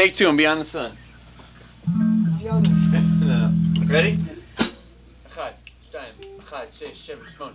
take two and be on the sun. no. Ready? אחד, שתיים, אחד, שש, שבע, שמונה.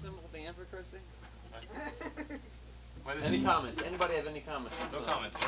Symbol Dan for cursing? Any comments? Anybody have any comments? No comments, no comments, no comments.